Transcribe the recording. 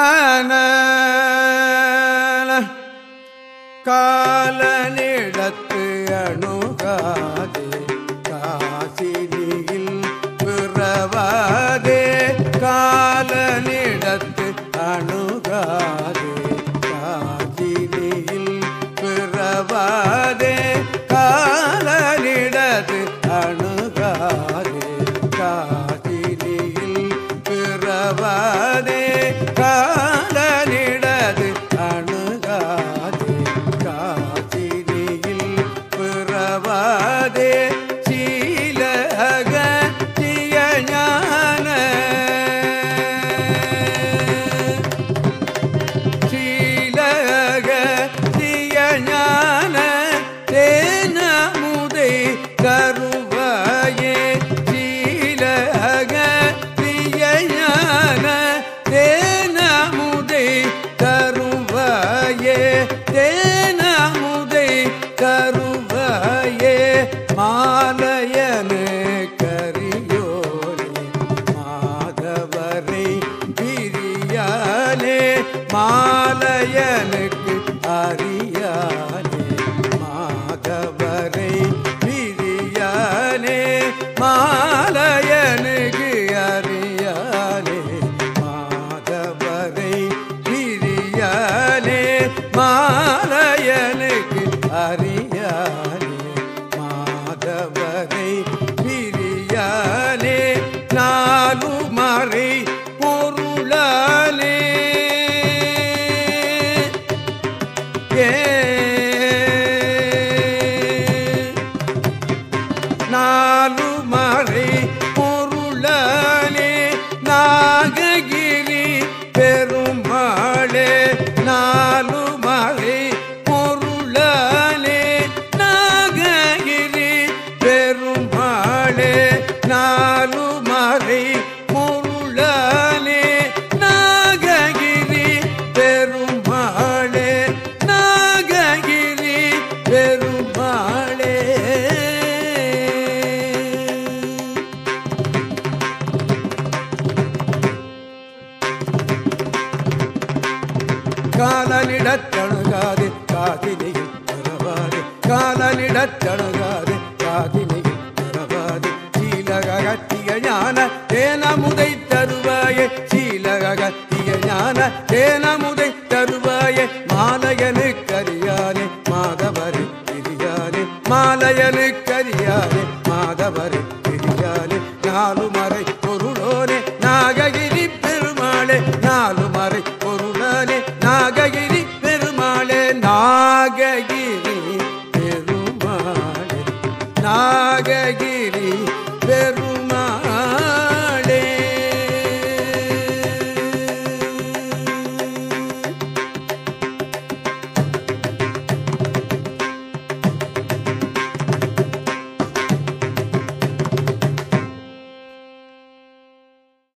ஆன காலனிடத்து அணுகாதே. கரு காதலிடத்தணுகாது காதினியில் தரவாது காதலிடத்தணுகாது காதினியில் தரவாது சீலகத்திய ஞான தேனமுதை தருவாயே சீலகத்திய ஞான தேனமுதை தருவாயே. மாலையனு கரியானே மாதவரு பிரியானே மாலையனு கரியானே மாதவரு பிரியானே நாலு மறை அழகிரி பெரு